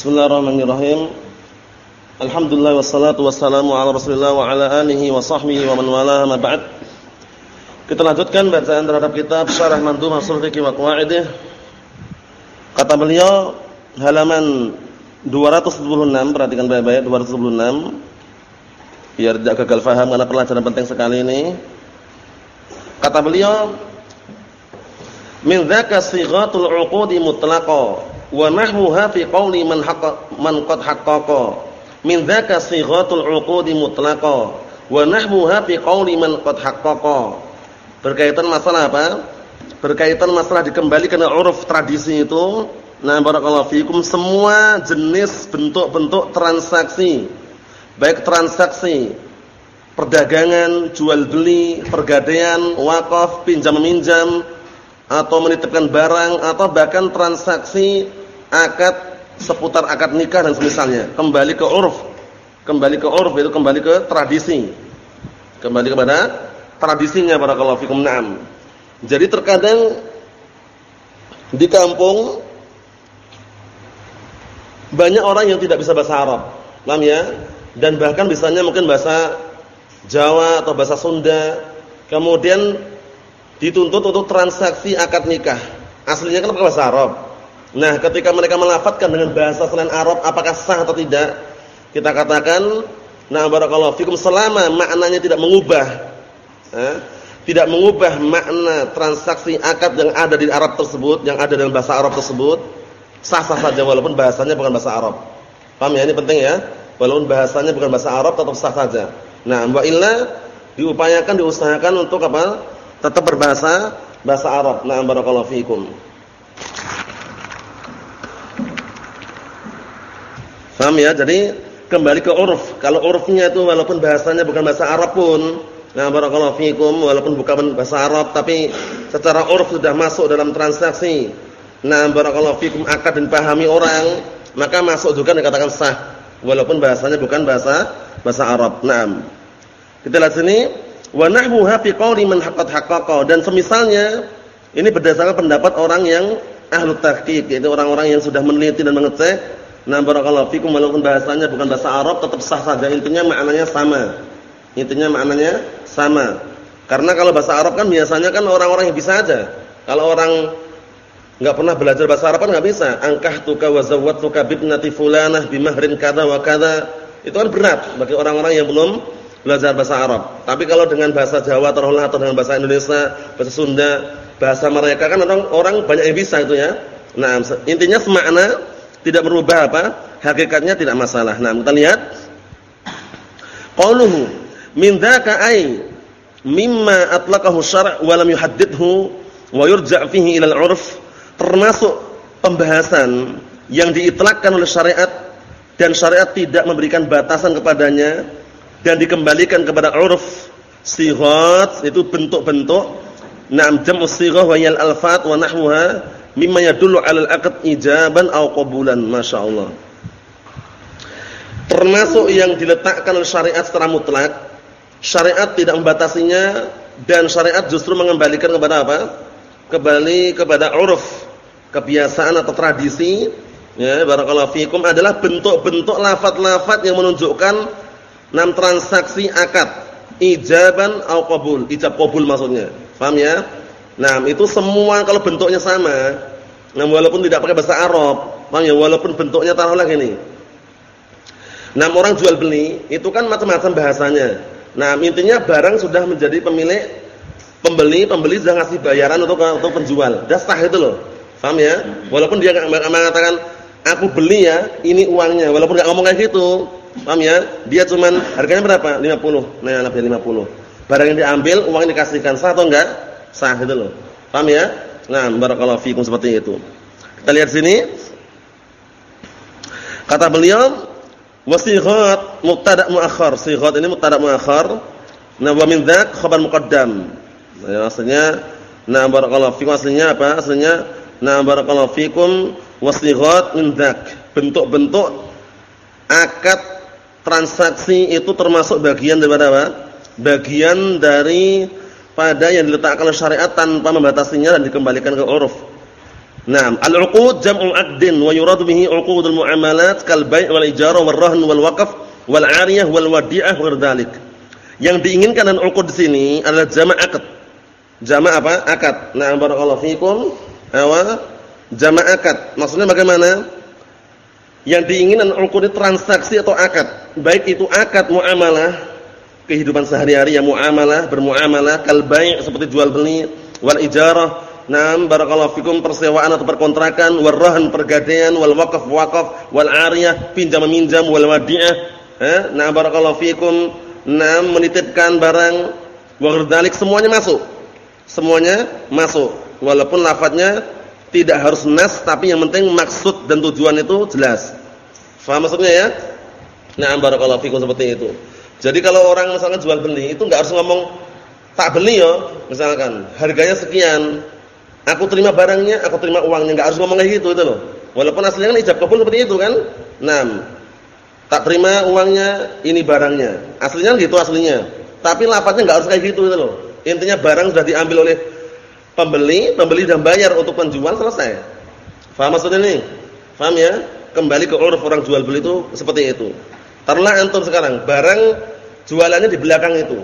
Bismillahirrahmanirrahim. Alhamdulillah wassalatu wassalamu ala Rasulillah wa ala alihi wa sahbihi wa man walaha ma ba'd. Kita lanjutkan bacaan terhadap kitab Syarah Mandhum Ushul Fiqh wa Qawaidih. Kata beliau halaman 276, perhatikan baik-baik 276. Biar tidak gagal faham karena pelajaran penting sekali ini. Kata beliau min dzaka sighatul 'uqudi mutlaqah wa nahmuha fi qawli man haqqa man qad haqqaqa. Min dzaka sighatul 'uqudi mutlaqa. Wa nahmuha fi qawli man qad haqqaqa. Berkaitan masalah apa? Berkaitan masalah dikembalikan ke uruf tradisi itu. Nah barakallahu fikum semua jenis bentuk-bentuk transaksi. Baik transaksi perdagangan, jual beli, pergadaian, wakaf, pinjam meminjam atau menitipkan barang atau bahkan transaksi akad seputar akad nikah dan semisalnya, kembali ke uruf. Kembali ke uruf itu kembali ke tradisi. Kembali kepada tradisinya barakallahu fikum. Naam. Jadi terkadang di kampung banyak orang yang tidak bisa bahasa Arab. Paham ya? Dan bahkan bisanya mungkin bahasa Jawa atau bahasa Sunda. Kemudian dituntut untuk transaksi akad nikah. Aslinya kan bahasa Arab. Nah, ketika mereka melafatkan dengan bahasa selain Arab, apakah sah atau tidak? Kita katakan, nah barakallahu fikum selama maknanya tidak mengubah, eh, tidak mengubah makna transaksi akad yang ada di Arab tersebut, yang ada dalam bahasa Arab tersebut, sah-sah saja walaupun bahasanya bukan bahasa Arab. Paham ya? Ini penting ya. Walaupun bahasanya bukan bahasa Arab tetap sah saja. Nah, wa illa diupayakan diusahakan untuk apa? Tetap berbahasa bahasa Arab. Nah, barakallahu fikum. Paham ya? Jadi kembali ke uruf. Kalau urufnya itu walaupun bahasanya bukan bahasa Arab pun, nah barakallahu fikum walaupun bukan bahasa Arab tapi secara uruf sudah masuk dalam transaksi. Nah barakallahu fikum akad dan pahami orang, maka masuk juga dikatakan sah walaupun bahasanya bukan bahasa bahasa Arab. Naam. Kita lihat sini wa nahmuha fi qawli man haqqat haqqaqa dan semisalnya ini berdasarkan pendapat orang yang ahlu tahqiq yaitu orang-orang yang sudah meneliti dan mengecek Nah barakallahu fikum walaupun bahasanya bukan bahasa Arab tetap sah saja intinya maknanya sama. Intinya maknanya sama. Karena kalau bahasa Arab kan biasanya kan orang-orang yang bisa aja. Kalau orang enggak pernah belajar bahasa Arab kan enggak bisa. Ankahtuka wa zawwatuka bibnati fulanah bimahrin kadza wa kadza. Itu kan berat bagi orang-orang yang belum belajar bahasa Arab. Tapi kalau dengan bahasa Jawa taruhlah atau dengan bahasa Indonesia, bahasa Sunda, bahasa mereka kan orang orang banyak yang bisa itu ya. Nah, intinya semakna tidak berubah apa? Hakikatnya tidak masalah. Nah, kita lihat. Qauluhu min dzaka ay mimma atlaqahu syara' wa lam yuhaddidhu wa yurja' fihi ila al-'urf termasuk pembahasan yang diitlakkan oleh syariat dan syariat tidak memberikan batasan kepadanya dan dikembalikan kepada uruf sighat itu bentuk-bentuk na'am jam'u sighah wa yal alfat wa nahwaha mimma yadullu 'alal aqd ijaban aw qabulan masyaallah termasuk yang diletakkan oleh syariat secara mutlak syariat tidak membatasinya dan syariat justru mengembalikan kepada apa? Kembali kepada uruf kebiasaan atau tradisi ya barakallahu fikum adalah bentuk-bentuk lafaz-lafaz yang menunjukkan enam transaksi akad. Ijaban aw qabul ijab qabul maksudnya. Paham ya Nah, itu semua kalau bentuknya sama, nah walaupun tidak pakai bahasa Arab, paham ya? Walaupun bentuknya taruhlah gini. Nah, orang jual beli itu kan macam-macam bahasanya. Nah, intinya barang sudah menjadi pemilik pembeli, pembeli sudah ngasih bayaran untuk untuk penjual. Sudah sah itu loh. Paham ya? Walaupun dia mengatakan aku beli ya, ini uangnya. Walaupun enggak ngomong kayak gitu. Paham ya? Dia cuman harganya berapa? 50. Nah, lebih 50. Barang yang diambil, uang yang dikasihkan sah atau enggak? Sah itu loh. Paham ya? Nah, barakallahu fikum seperti itu. Kita lihat sini. Kata beliau, wasighat mubtada' muakhar. Sighat ini mubtada' muakhar. Nah, wa min dzak khabar muqaddam. Nah, ya, maksudnya nah barakallahu fikum aslinya apa? Aslinya nah barakallahu fikum wasighat min dzak. Bentuk-bentuk akad transaksi itu termasuk bagian daripada apa? Bagian dari pada yang diletakkan oleh syariat tanpa membatasinya dan dikembalikan ke uruf. Naam, al-uqud jam'u 'aqdin wa yuradu bihi 'uqudul mu'amalat kal bai' wal ijarah wal rahn wal waqf wal 'ariyah wal wadi'ah wa dzalik. Yang diinginkan dan uqud di sini adalah jama' akad. Jama' apa? Akad. Nah, barakallahu fikum. Awa jama' akad. Maksudnya bagaimana? Yang diinginkan uqud transaksi atau akad. Baik itu akad muamalah kehidupan sehari-hari yang muamalah, bermuamalah, kal seperti jual beli, wal ijarah Naam barakallahu fikum persewaan atau perkontrakan, warrahan pergadaian, wal waqaf waqaf, wal ariyah pinjam meminjam, wal wadi'ah. Eh, naam barakallahu fikum, naam menitipkan barang, wa semuanya masuk. Semuanya masuk. Walaupun lafadznya tidak harus nas tapi yang penting maksud dan tujuan itu jelas. Faham maksudnya ya? Naam barakallahu fikum seperti itu. Jadi kalau orang misalkan jual beli itu enggak harus ngomong tak beli yo, misalkan harganya sekian, Aku terima barangnya, aku terima uangnya, enggak harus ngomong kayak gitu itu loh. Walaupun aslinya kan ijab kabul seperti itu kan. Nah, tak terima uangnya, ini barangnya. Aslinya gitu aslinya. Tapi lapatnya enggak harus kayak gitu itu loh. Intinya barang sudah diambil oleh pembeli, pembeli dan bayar untuk penjual selesai. Faham maksudnya nih? Faham ya? Kembali ke uruf orang jual beli itu seperti itu. Taruhlah antum sekarang, barang jualannya di belakang itu.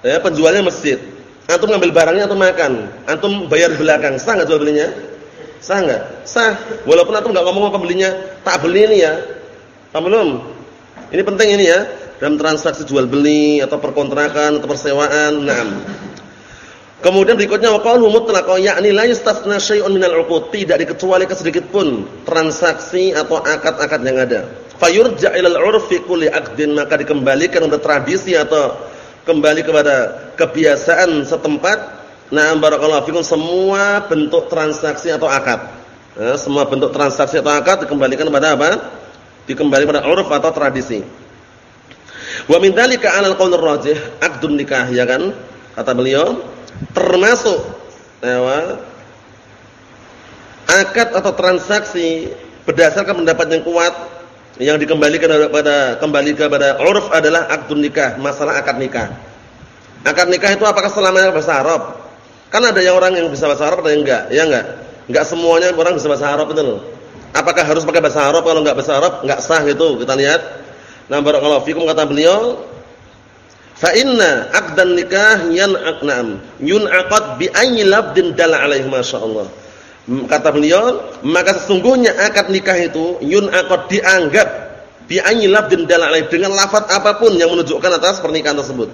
Ya, penjualnya masjid. Antum ngambil barangnya atau makan? Antum bayar belakang, sah enggak jual belinya? Sah enggak? Sah. Walaupun antum enggak ngomong sama pembelinya, tak beli ini ya. Paham belum? Ini penting ini ya, dalam transaksi jual beli atau perkontrakan atau persewaan. Naam. Kemudian berikutnya waqalu mutlaq yakni la yastasna syai'un minal 'uqud, tidak dikecualikan sedikit pun transaksi atau akad-akad yang ada. Fayurja ilal 'urfi kulli 'aqdin, maka dikembalikan untuk tradisi atau kembali kepada kebiasaan setempat. Nah, barakallahu fikum semua bentuk transaksi atau akad. Nah, semua bentuk transaksi atau akad dikembalikan kepada apa? Dikembalikan pada uruf atau tradisi. Wa min dzalika 'ala al-qaul rajih aqdun nikah ya kan? Kata beliau, termasuk ya, akad atau transaksi berdasarkan pendapat yang kuat yang dikembalikan kepada kembali kepada uruf adalah akdun nikah, masalah akad nikah. Akad nikah itu apakah selamanya bahasa Arab? Kan ada yang orang yang bisa bahasa Arab ada yang enggak, ya enggak? Enggak semuanya orang bisa bahasa Arab itu. Apakah harus pakai bahasa Arab? Kalau enggak bahasa Arab enggak sah gitu. Kita lihat. Nah, barakallahu fikum kata beliau, fa inna aqdan nikah yan'aqnam yun'aqad bi ayyi labdin dalla alaihi masyaallah Kata beliau, maka sesungguhnya akad nikah itu yun akad dianggap bi ayyi lafdin dalalaih dengan lafaz apa pun yang menunjukkan atas pernikahan tersebut.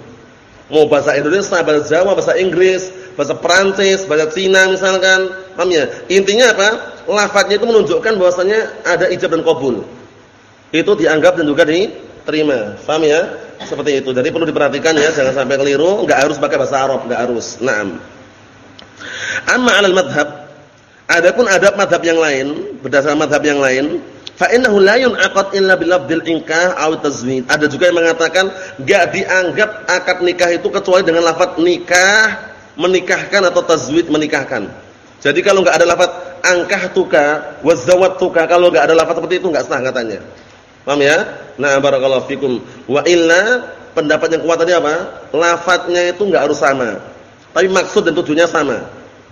Mau bahasa Indonesia, bahasa Jawa, bahasa Inggris, bahasa Prancis, bahasa Cina misalkan, paham ya? Intinya apa? Lafaznya itu menunjukkan bahwasanya ada ijab dan qabul. Itu dianggap dan juga diterima. Paham ya? Seperti itu. Jadi perlu diperhatikan ya, jangan sampai keliru, enggak harus pakai bahasa Arab, enggak harus. Naam. Amma 'alal madhhab Adapun adab madhab yang lain, berdasarkan madhab yang lain, fa innahu la illa bil lafdil inkah aw tazwid. Ada juga yang mengatakan enggak dianggap akad nikah itu kecuali dengan lafaz nikah, menikahkan atau tazwid menikahkan. Jadi kalau enggak ada lafaz ankahtuka wa zawwatuka, kalau enggak ada lafaz seperti itu enggak sah katanya. Paham ya? Nah, barakallahu fikum. Wa illa pendapat yang kuat tadi apa? Lafaznya itu enggak harus sama. Tapi maksud dan tujuannya sama.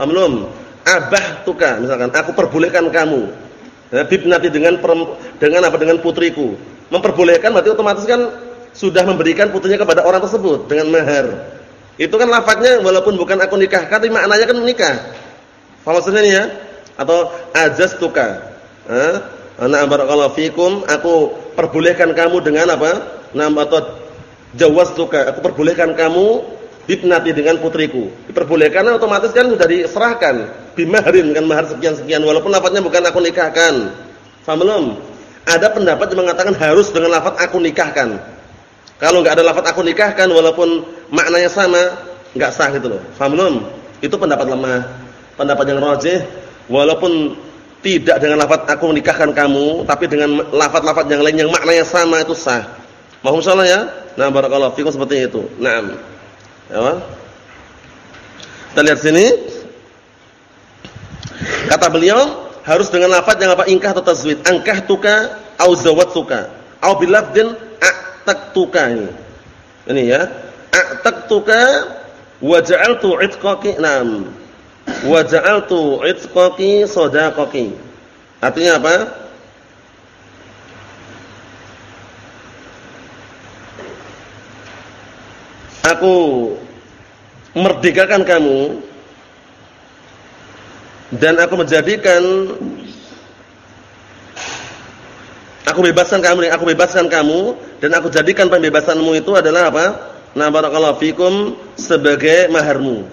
Paham? Abah tuka misalkan aku perbolehkan kamu. Ya, nanti dengan dengan apa dengan putriku. Memperbolehkan berarti otomatis kan sudah memberikan putrinya kepada orang tersebut dengan mahar. Itu kan lafadznya walaupun bukan aku nikahkan tapi maknanya kan menikah maksudnya ya? Atau ajas tuka anak barakallahu fikum aku perbolehkan kamu dengan apa? Nama atau jawaz tuka aku perbolehkan kamu bibnati dengan putriku. Diperbolehkan otomatis kan sudah diserahkan bimaharin kan mahar sekian-sekian walaupun lafadznya bukan aku nikahkan. Faham belum? Ada pendapat yang mengatakan harus dengan lafaz aku nikahkan. Kalau enggak ada lafaz aku nikahkan walaupun maknanya sama, enggak sah gitu loh. Faham belum? Itu pendapat lemah. Pendapat yang rajih walaupun tidak dengan lafaz aku nikahkan kamu, tapi dengan lafaz-lafaz yang lain yang maknanya sama itu sah. Mohon salah ya. Nah, barakallahu fikum seperti itu. Naam. Ya. Kita lihat sini. Kata beliau harus dengan lafaz yang apa ingkah atau tazwid. Angkah tuka au zawatuka au bilafdin a'taqtuka ini. Ini ya. A'taqtuka wa ja'altu 'itqaki. Naam. wa ja'altu 'itqaki sadaqaki. Artinya apa? Aku merdekakan kamu dan aku menjadikan aku bebaskan kamu aku bebaskan kamu dan aku jadikan pembebasanmu itu adalah apa? Nah barakallahu fikum sebagai maharmu.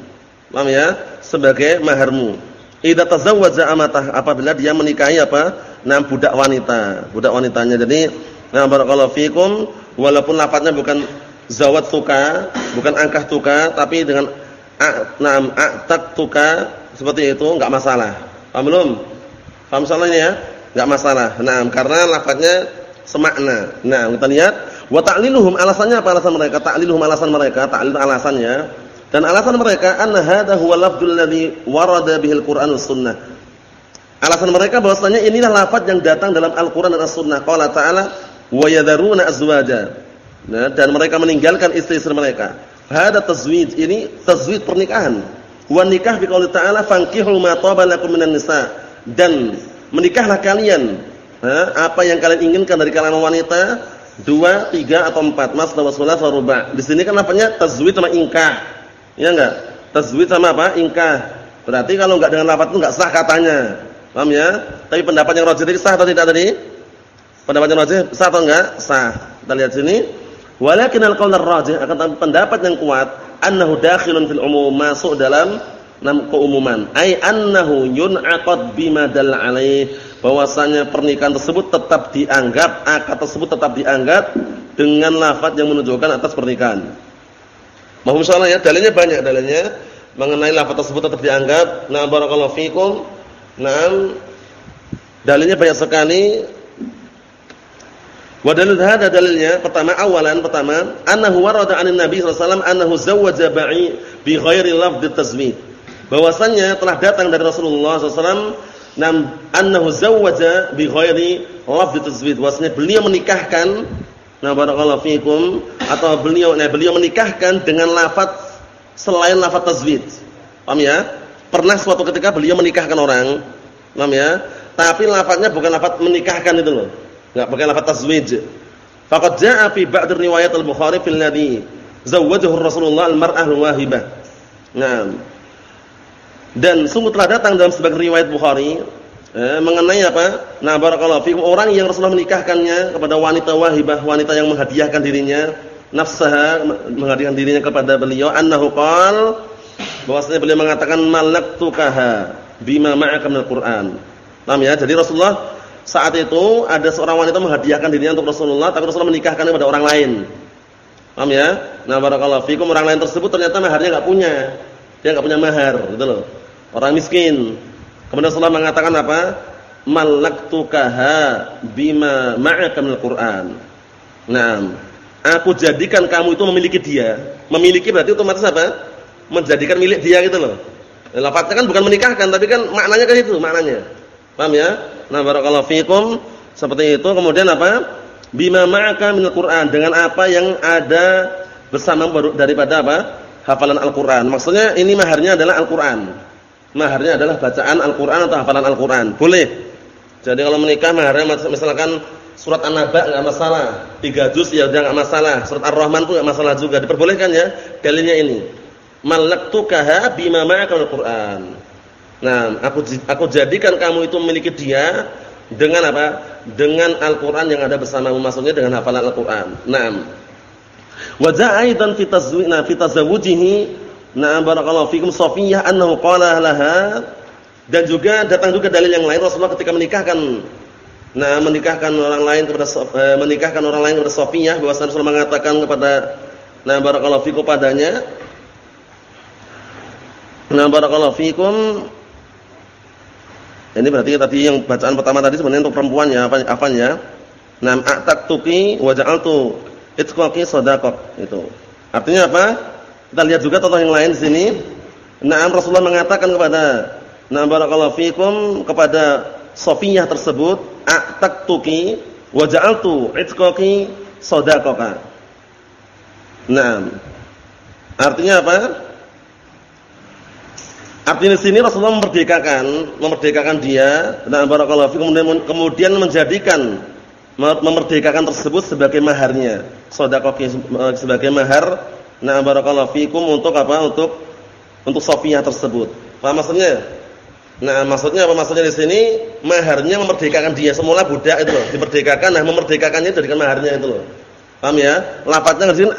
Paham ya? Sebagai maharmu. Idza tazawwaja amatah apabila dia menikahi apa? Nah budak wanita, budak wanitanya. Jadi nah barakallahu fikum walaupun lafadznya bukan zawat tuka, bukan angkah tuka, tapi dengan na'am a'tak tuka seperti itu enggak masalah. Paham belum? Paham soalnya ya? Enggak masalah. Nah, karena lafadznya semakna. Nah, kita lihat wa ta'liluhum alasannya apa alasan mereka? Ta'liluhum alasan mereka, ta'lil alasannya. Dan alasan mereka anna hadha huwa lafdzul ladzi warada bihil Qur'an was sunnah. Alasan mereka bahwasanya inilah lafaz yang datang dalam Al-Qur'an dan As-Sunnah. Qala ta'ala wa yadharuna azwaja. Nah, dan mereka meninggalkan istri-istri mereka. Hada tazwij, ini tazwij pernikahan. Wa nikah bi qouli ta'ala fankihul ma taba lakum minan nisa. Dan menikahlah kalian ha, apa yang kalian inginkan dari kalangan wanita, dua, tiga atau empat. Mas wa sulas wa ruba'. Di sini kan apanya tazwij sama ingkah. Ya enggak? Tazwij sama apa? Ingkah. Berarti kalau enggak dengan lafaz itu enggak sah katanya. Paham ya? Tapi pendapat yang rajih tadi sah atau tidak tadi? Pendapat yang rajih sah atau enggak? Sah. Kita lihat sini. Walakin al-qaul ar-rajih akan pendapat yang kuat annahu dakhilun fil umum masuk dalam nam keumuman ai annahu yun'aqad bima dal alaih bahwasanya pernikahan tersebut tetap dianggap akad tersebut tetap dianggap dengan lafaz yang menunjukkan atas pernikahan. Mohon salah ya, dalilnya banyak dalilnya mengenai lafaz tersebut tetap dianggap. Nah, barakallahu fikum. Nah, dalilnya banyak sekali Wa dalil hada dalilnya pertama awalan pertama annahu warada 'anin nabi sallallahu alaihi wasallam annahu zawwaja ba'i bi ghairi lafdh tazwid. Bahwasanya telah datang dari Rasulullah SAW nam annahu zawwaja bi ghairi lafdh tazwid. Bahwasanya beliau menikahkan nah barakallahu fikum atau beliau nah beliau menikahkan dengan lafaz selain lafaz tazwid. Paham ya? Pernah suatu ketika beliau menikahkan orang. Paham ya? Tapi lafaznya bukan lafaz menikahkan itu loh Enggak pakai lafaz tazwij. Faqad jaa fi ba'd riwayat al-Bukhari fil ladhi zawwajahu Rasulullah al-mar'ah al-wahibah. Nah. Dan sungguh telah datang dalam sebagian riwayat Bukhari eh, mengenai apa? Nah, barakallahu fikum orang yang Rasulullah menikahkannya kepada wanita wahibah, wanita yang menghadiahkan dirinya nafsaha menghadiahkan dirinya kepada beliau annahu qala bahwasanya beliau mengatakan malaktukaha bima ma'aka minal Qur'an. Paham ya? Jadi Rasulullah saat itu ada seorang wanita menghadiahkan dirinya untuk Rasulullah, tapi Rasulullah menikahkannya kepada orang lain. Paham ya? Nah, barakallahu fikum orang lain tersebut ternyata maharnya enggak punya. Dia enggak punya mahar, gitu loh. Orang miskin. Kemudian Rasulullah mengatakan apa? Malaktukaha bima ma'aka minal Qur'an. Nah, aku jadikan kamu itu memiliki dia. Memiliki berarti otomatis apa? Menjadikan milik dia gitu loh. Lafaznya kan bukan menikahkan, tapi kan maknanya kan itu maknanya. Paham ya? Nah, barakallahu fikum. Seperti itu. Kemudian apa? Bima ma'aka minal Qur'an, dengan apa yang ada bersama daripada apa? Hafalan Al-Qur'an. Maksudnya ini maharnya adalah Al-Qur'an. Maharnya adalah bacaan Al-Qur'an atau hafalan Al-Qur'an. Boleh. Jadi kalau menikah maharnya misalkan surat An-Naba enggak masalah. Tiga juz ya udah enggak masalah. Surat Ar-Rahman pun enggak masalah juga. Diperbolehkan ya. Dalilnya ini. Malaktukaha bima ma'aka minal Qur'an. Nah, aku aku jadikan kamu itu memiliki dia dengan apa? Dengan Al-Qur'an yang ada bersamamu, maksudnya dengan hafalan Al-Qur'an. Naam. Wa ja'a aidan fi tazwijna fi tazawujihi na'am barakallahu fikum Safiyah annahu qala laha dan juga datang juga dalil yang lain Rasulullah ketika menikahkan nah menikahkan orang lain kepada eh, menikahkan orang lain kepada Safiyah bahwa Rasulullah mengatakan kepada nah barakallahu fikum padanya Nah barakallahu fikum ini berarti tadi yang bacaan pertama tadi sebenarnya untuk perempuan ya, apa apanya? Nam a'taqtuki wa ja'altu itqaqi shadaqah itu. Artinya apa? Kita lihat juga contoh yang lain di sini. Naam Rasulullah mengatakan kepada Naam barakallahu fikum kepada Sofiyah tersebut, a'taqtuki wa ja'altu itqaqi shadaqah. Naam. Artinya apa? Artinya di sini Rasulullah memerdekakan, memerdekakan dia dan barakallahu fi kemudian kemudian menjadikan memerdekakan tersebut sebagai maharnya. Sedekah sebagai mahar nah barakallahu fikum untuk apa? Untuk untuk Sofiyah tersebut. Paham maksudnya? Nah, maksudnya apa maksudnya di sini? Maharnya memerdekakan dia semula budak itu loh, diperdekakan nah memerdekakannya jadikan maharnya itu loh. Paham ya? Lafadznya di sini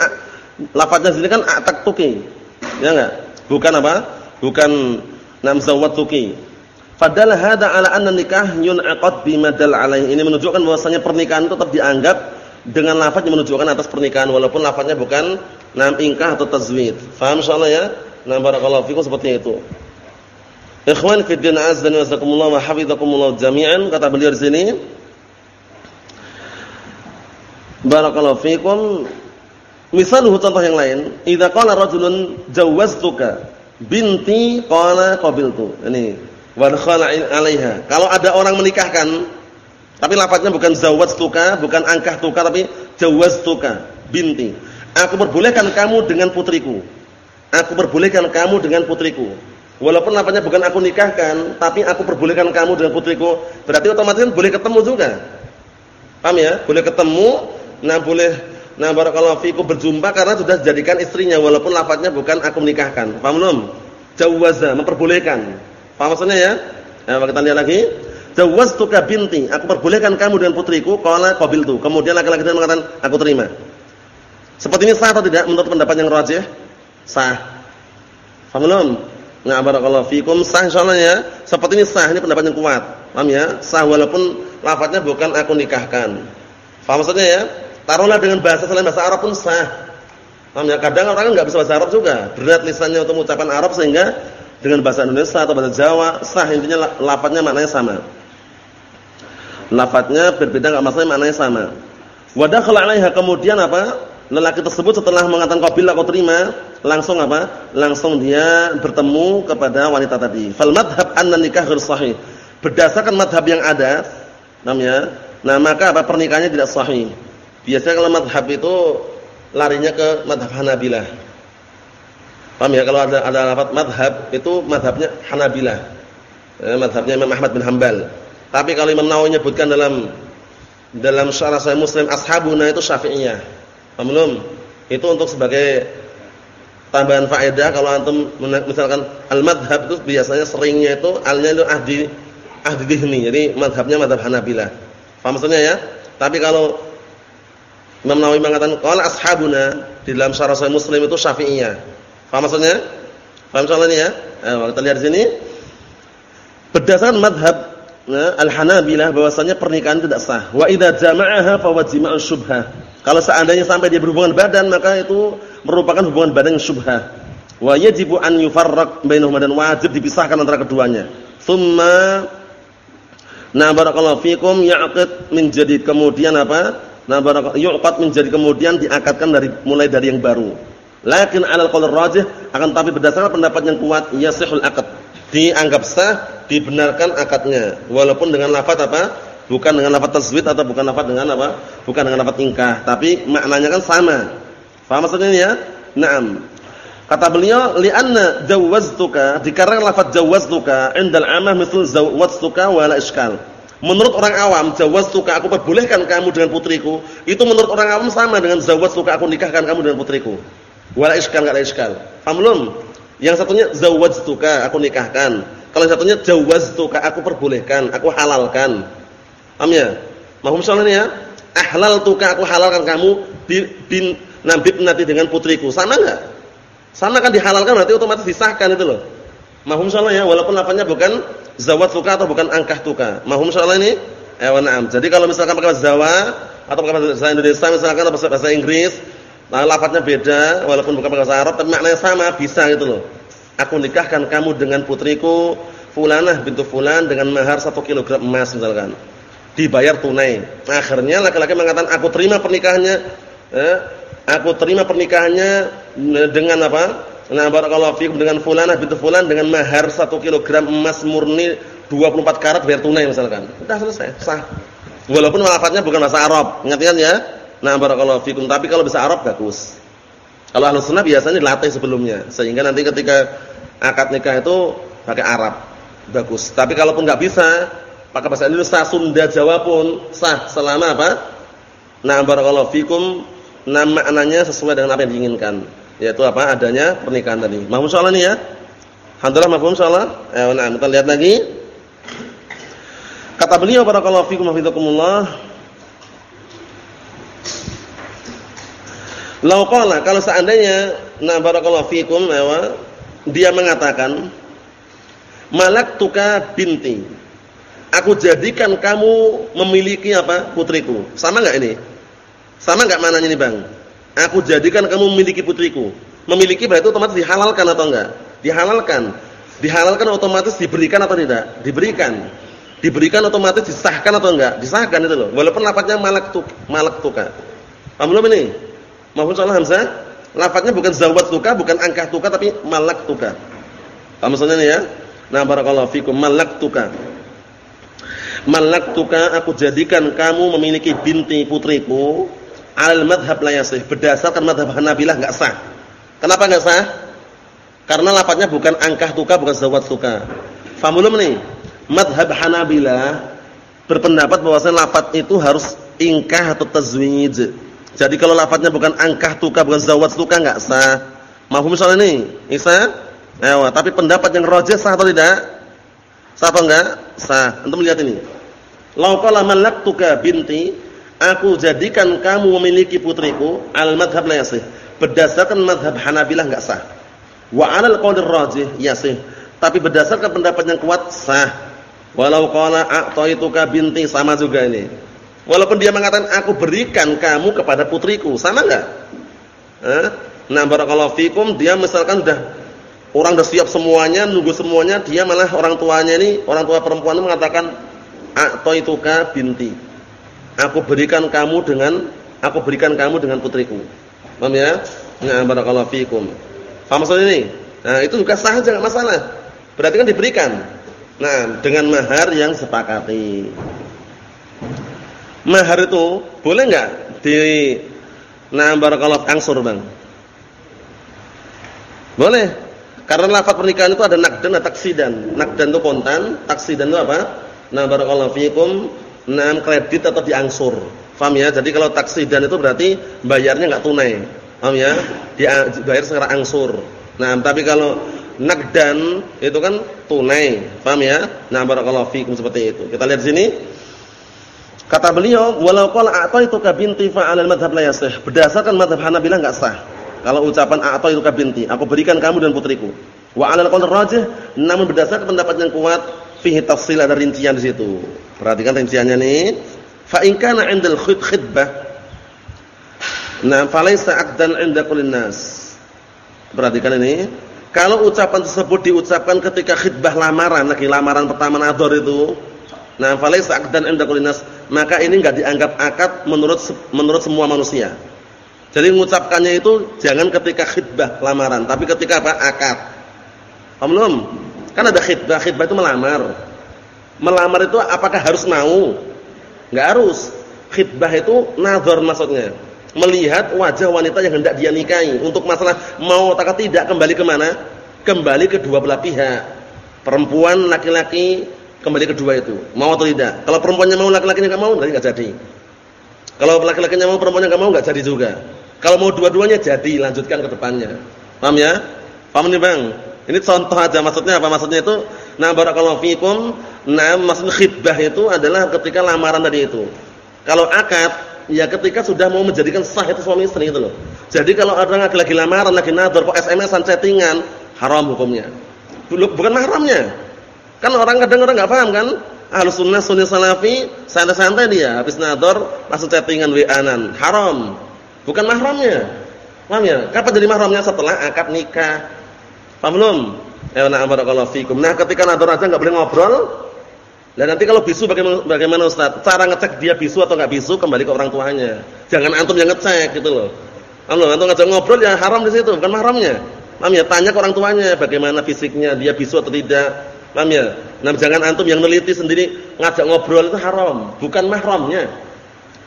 lafadznya di sini kan atak tuki. Ya enggak? Bukan apa? Bukan nam zawwatuki. Padahal hada ala anna nikah yun'aqad bimadal alaih. Ini menunjukkan bahwasanya pernikahan tetap dianggap dengan lafaz yang menunjukkan atas pernikahan walaupun lafaznya bukan nam ingkah atau tazwid. Faham insyaallah ya? Nah barakallahu fikum seperti itu. Ikhwan fi din azza wa jazakumullah wa hafizakumullah jami'an kata beliau di sini. Barakallahu fikum. Misaluhu contoh yang lain, idza qala rajulun jawwaztuka binti qala qabiltu. Ini wa dakhala 'alaiha. Kalau ada orang menikahkan tapi lafaznya bukan zawwajtuka, bukan angkah tuka tapi jawaztuka binti. Aku perbolehkan kamu dengan putriku. Aku perbolehkan kamu dengan putriku. Walaupun lafaznya bukan aku nikahkan, tapi aku perbolehkan kamu dengan putriku, berarti otomatis kan boleh ketemu juga. Paham ya? Boleh ketemu, nah boleh Nah barakallahu fikum berjumpa karena sudah jadikan istrinya walaupun lafadznya bukan aku menikahkan. Paham belum? Jawaza memperbolehkan. Paham maksudnya ya? Nah, kita lihat lagi. Jawaztuka binti, aku perbolehkan kamu dengan putriku qala qabiltu. Kemudian laki-laki itu mengatakan aku terima. Seperti ini sah atau tidak menurut pendapat yang rajih? Sah. Paham belum? Nah barakallahu fikum sah insyaallah ya. Seperti ini sah, ini pendapat yang kuat. Paham ya? Sah walaupun lafadznya bukan aku nikahkan. Paham maksudnya ya? Taruhlah dengan bahasa selain bahasa Arab pun sah. Namanya kadang orang enggak bisa bahasa Arab juga, berat lisannya untuk mengucapkan Arab sehingga dengan bahasa Indonesia atau bahasa Jawa sah intinya lafadznya maknanya sama. Lafadznya berbeda enggak maksudnya maknanya sama. Wadah kalau 'alaiha kemudian apa? Lelaki tersebut setelah mengatakan qabil aku terima, langsung apa? Langsung dia bertemu kepada wanita tadi. Fal madhab anna nikah sahih. Berdasarkan madhab yang ada namanya, nah maka apa pernikahannya tidak sahih. Biasanya kalau madhab itu larinya ke madhab Hanabilah. Paham ya? Kalau ada ada lafaz madhab itu madhabnya Hanabilah. Eh, madhabnya Imam Ahmad bin Hambal. Tapi kalau Imam Nawawi menyebutkan dalam dalam syarah Sahih Muslim ashabuna itu Syafi'iyah. Paham belum? Itu untuk sebagai tambahan faedah kalau antum misalkan al-madhab itu biasanya seringnya itu alnya itu ahdi ahdi dihni. Jadi madhabnya madhab Hanabilah. Paham maksudnya ya? Tapi kalau Imam Nawawi mengatakan qala ashabuna di dalam syarah Sahih Muslim itu Syafi'iyah. Paham maksudnya? Paham soal ini ya? Ayo kita lihat di sini. Berdasarkan madhab ya, Al-Hanabilah bahwasanya pernikahan tidak sah. Wa idza jama'aha fa wajima'u syubhah. Kalau seandainya sampai dia berhubungan badan maka itu merupakan hubungan badan yang syubhah. Wa yajibu an yufarraq bainahuma dan wajib dipisahkan antara keduanya. Tsumma Na barakallahu fikum ya'qid menjadi kemudian apa? Nah barakallahu yu'qad menjadi kemudian diakatkan dari mulai dari yang baru. Lakin 'alal qaul rajih akan tapi berdasarkan pendapat yang kuat yasihul aqd. Dianggap sah, dibenarkan akadnya walaupun dengan lafaz apa? Bukan dengan lafaz tazwid atau bukan lafaz dengan apa? Bukan dengan lafaz ingkah, tapi maknanya kan sama. Paham maksudnya ya? Naam. Kata beliau, li'anna jawaztuka dikarenakan lafaz jawaztuka indal 'amah misal zawwaztuka wala iskal. Menurut orang awam, jawaz suka aku perbolehkan kamu dengan putriku. Itu menurut orang awam sama dengan zawaz suka aku nikahkan kamu dengan putriku. Wala iskal enggak ada iskal. Yang satunya zawaz suka aku nikahkan. Kalau satunya jawaz suka aku perbolehkan, aku halalkan. Paham ya? Mahum soalnya ya? Ahlal tuka aku halalkan kamu bin nabib nanti dengan putriku. Sama enggak? Sama kan dihalalkan berarti otomatis disahkan itu loh. Mahum soalnya ya, walaupun lapannya bukan zawat tuka atau bukan angkah tuka. Mahum soal ini? Eh, na'am. Jadi kalau misalkan pakai bahasa atau pakai bahasa Indonesia misalkan atau bahasa Inggris, nah lafadznya beda walaupun bukan bahasa Arab tapi maknanya sama, bisa gitu loh. Aku nikahkan kamu dengan putriku fulanah bintu fulan dengan mahar 1 kg emas misalkan. Dibayar tunai. Akhirnya laki-laki mengatakan aku terima pernikahannya eh, aku terima pernikahannya dengan apa? Nah barakallahu fikum dengan fulanah bintu fulan dengan mahar 1 kg emas murni 24 karat bayar tunai misalkan. Sudah selesai, sah. Walaupun lafadznya bukan bahasa Arab. Ingat ya? Nah barakallahu fikum, tapi kalau bisa Arab bagus. Kalau Ahlus Sunnah biasanya dilatih sebelumnya sehingga nanti ketika akad nikah itu pakai Arab. Bagus. Tapi kalaupun nggak bisa, pakai bahasa Indonesia, Sunda, Jawa pun sah selama apa? Nah, barakallahu fikum, nama maknanya sesuai dengan apa yang diinginkan. Yaitu apa? Adanya pernikahan tadi. Mahfum soal ini ya? Alhamdulillah mahfum insyaallah. Eh, nah, kita lihat lagi. Kata beliau barakallahu fikum hafizakumullah. Lau kalau seandainya nah barakallahu fikum ya, dia mengatakan malak tuka binti. Aku jadikan kamu memiliki apa? putriku. Sama enggak ini? Sama enggak mananya ini, Bang? Aku jadikan kamu memiliki putriku. Memiliki berarti otomatis dihalalkan atau enggak? Dihalalkan. Dihalalkan otomatis diberikan atau tidak? Diberikan diberikan otomatis disahkan atau enggak? Disahkan itu loh. Walaupun lafadznya malak tuk, malak tuka. Paham belum ini? Mahfuz salah Hamzah? Lafadznya bukan zawat tuka, bukan angkah tuka tapi malak tuka. Paham maksudnya ini ya? Nah, barakallahu fikum malak tuka. Malak tuka aku jadikan kamu memiliki binti putriku al madhab la yasih berdasarkan madhab Hanabilah enggak sah. Kenapa enggak sah? Karena lafadznya bukan angkah tuka, bukan zawat tuka. Paham belum nih? madhab Hanabila berpendapat bahwasanya lafaz itu harus ingkah atau tazwij. Jadi kalau lafaznya bukan angkah tuka bukan zawat tuka enggak sah. Mahfum soal ini? Isa? Ewa, tapi pendapat yang rajih sah atau tidak? Sah atau enggak? Sah. Untuk melihat ini. Lau qala malaktuka binti, aku jadikan kamu memiliki putriku, al madhab la yasih. Berdasarkan madhab Hanabilah enggak sah. Wa 'alal qawlir rajih yasih. Tapi berdasarkan pendapat yang kuat sah. Walau qala a'taituka binti sama juga ini. Walaupun dia mengatakan aku berikan kamu kepada putriku, sama enggak? Eh? Nah, barakallahu fikum, dia misalkan sudah orang sudah siap semuanya, nunggu semuanya, dia malah orang tuanya ini, orang tua perempuan itu mengatakan a'taituka binti. Aku berikan kamu dengan aku berikan kamu dengan putriku. Paham ya? Nah, barakallahu fikum. Paham maksud ini? Nah, itu juga sah aja enggak masalah. Berarti kan diberikan. Nah, dengan mahar yang sepakati. Mahar itu boleh enggak di Nah, barakallahu angsur, Bang? Boleh. Karena lafaz pernikahan itu ada nakdan dan taksidan. Nakdan itu kontan, taksidan itu apa? Nah, barakallahu fikum, nah kredit atau diangsur. Paham ya? Jadi kalau taksidan itu berarti bayarnya enggak tunai. Paham ya? Dia bayar secara angsur. Nah, tapi kalau nakdan itu kan tunai. Paham ya? Nah, barakallahu fikum seperti itu. Kita lihat sini. Kata beliau, "Walau qala a'taituka binti fa'ala al-madhhab la yasih." Berdasarkan madhab Hanabilah enggak sah. Kalau ucapan a'taituka binti, aku berikan kamu dan putriku. Wa qaul rajih, namun berdasarkan pendapat yang kuat, fihi tafsil ada rincian di situ. Perhatikan rinciannya nih. Fa in kana 'indal khidbah Nah, falaysa 'aqdan 'inda kullin nas. Perhatikan ini. Kalau ucapan tersebut diucapkan ketika khidbah lamaran, lagi lamaran pertama nador itu, nah falaysa aqdan inda kulinas, maka ini enggak dianggap akad menurut menurut semua manusia. Jadi mengucapkannya itu jangan ketika khidbah lamaran, tapi ketika apa? akad. Paham belum? Kan ada khidbah, khidbah itu melamar. Melamar itu apakah harus mau? Enggak harus. Khidbah itu nador maksudnya melihat wajah wanita yang hendak dia nikahi untuk masalah mau atau tidak kembali ke mana? Kembali ke dua belah pihak. Perempuan, laki-laki kembali kedua itu. Mau atau tidak? Kalau perempuannya mau, laki-lakinya enggak mau, berarti enggak jadi. Kalau laki-lakinya mau, perempuannya enggak mau, enggak jadi juga. Kalau mau dua-duanya jadi, lanjutkan ke depannya. Paham ya? Paham nih, Bang? Ini contoh aja maksudnya apa? Maksudnya itu nah barakallahu fikum, nah maksud khidbah itu adalah ketika lamaran tadi itu. Kalau akad ya ketika sudah mau menjadikan sah itu suami istri itu loh. Jadi kalau orang lagi, lagi lamaran, lagi nador, kok SMS-an chattingan, haram hukumnya. Bukan mahramnya. Kan orang kadang orang nggak paham kan? Ahlus sunnah sunni salafi santai-santai dia habis nador langsung chattingan WA-an. Haram. Bukan mahramnya. Paham ya? Kapan jadi mahramnya setelah akad nikah? Paham belum? Ya na'am barakallahu fikum. Nah, ketika nador aja enggak boleh ngobrol, dan nanti kalau bisu bagaimana, bagaimana Ustaz? Cara ngecek dia bisu atau enggak bisu kembali ke orang tuanya. Jangan antum yang ngecek gitu loh. Antum antum ngajak ngobrol ya haram di situ, bukan mahramnya. Paham ya? Tanya ke orang tuanya bagaimana fisiknya, dia bisu atau tidak. Paham ya? Nah, jangan antum yang neliti sendiri ngajak ngobrol itu haram, bukan mahramnya.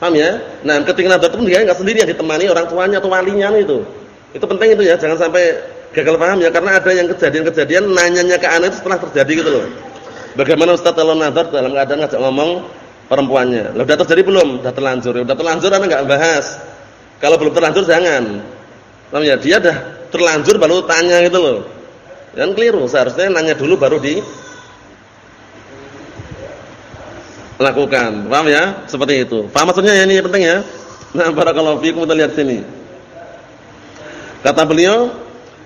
Paham ya? Nah, ketika nadat pun dia enggak sendiri yang ditemani orang tuanya atau walinya itu. Itu penting itu ya, jangan sampai gagal paham ya karena ada yang kejadian-kejadian nanyanya ke anak itu setelah terjadi gitu loh. Bagaimana Ustaz kalau nazar dalam keadaan ngajak ngomong perempuannya. Lah udah terjadi belum? Udah terlanjur. Ya udah terlanjur Anda enggak bahas. Kalau belum terlanjur jangan. Paham ya? Dia dah terlanjur baru tanya gitu loh. Kan keliru. Seharusnya nanya dulu baru di lakukan. Paham ya? Seperti itu. Paham maksudnya ya ini penting ya? Nah, barakallahu fiikum kita lihat sini. Kata beliau,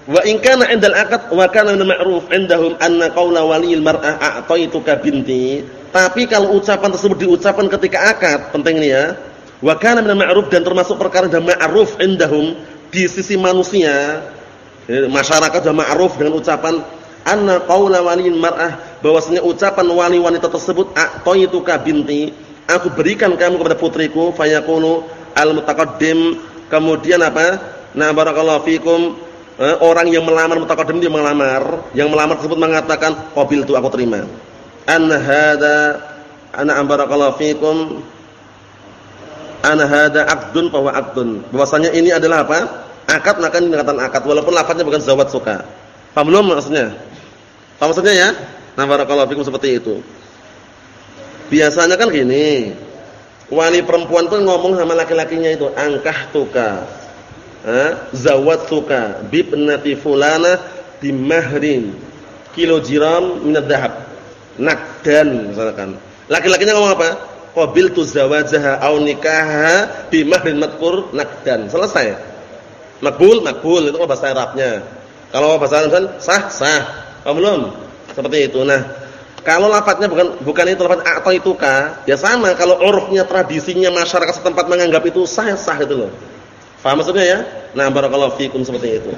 wa in kana 'indal aqd wa kana min ma'ruf 'indahum anna qawla waliyil mar'ah a'taituka binti. Tapi kalau ucapan tersebut diucapkan ketika akad, penting ini ya. Wa kana min ma'ruf dan termasuk perkara yang ma'ruf 'indahum di sisi manusia, masyarakat sudah ma'ruf dengan ucapan anna qawla waliyil mar'ah bahwasanya ucapan wali wanita tersebut a'taituka binti, aku berikan kamu kepada putriku fayaqulu al-mutaqaddim kemudian apa? Nah barakallahu fikum eh, orang yang melamar mutaqaddim dia melamar, yang melamar tersebut mengatakan qabil tu aku terima. An hada ana barakallahu fikum ana hada bahwa aqdun. Bahwasanya ini adalah apa? Akad maka ini dikatakan akad walaupun lafaznya bukan zawat suka. Paham belum maksudnya? Paham maksudnya ya? Nah barakallahu fikum seperti itu. Biasanya kan gini. Wali perempuan pun ngomong sama laki-lakinya itu, angkah tuka zawatuka bibnati fulana bimahrin. Kilogram minad dahab. Nakdan misalkan. Laki-lakinya ngomong apa? Qabiltu zawajaha au nikaha bimahrin madkur nakdan selesai. Makbul makbul. Itu bahasa Arabnya. Kalau bahasa Arab sah sah. Oh, belum? Seperti itu. Nah kalau lafadznya bukan bukan itu lafaz atau itu ka ya sama. Kalau urufnya tradisinya masyarakat setempat menganggap itu sah sah itu loh Faham maksudnya ya? Nah, barakallahu fikum seperti itu.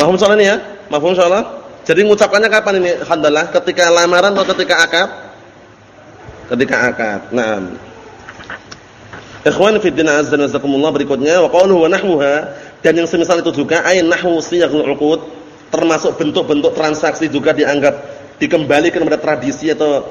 Mahfum soal ini ya? Mahfum soal? Jadi mengucapkannya kapan ini? Alhamdulillah ketika lamaran atau ketika akad? Ketika akad. Naam. Ikhwan fi din azza wa jazakumullah berikutnya wa qawluhu wa dan yang semisal itu juga ay nahwu siyaghul uqud termasuk bentuk-bentuk transaksi juga dianggap dikembalikan kepada tradisi atau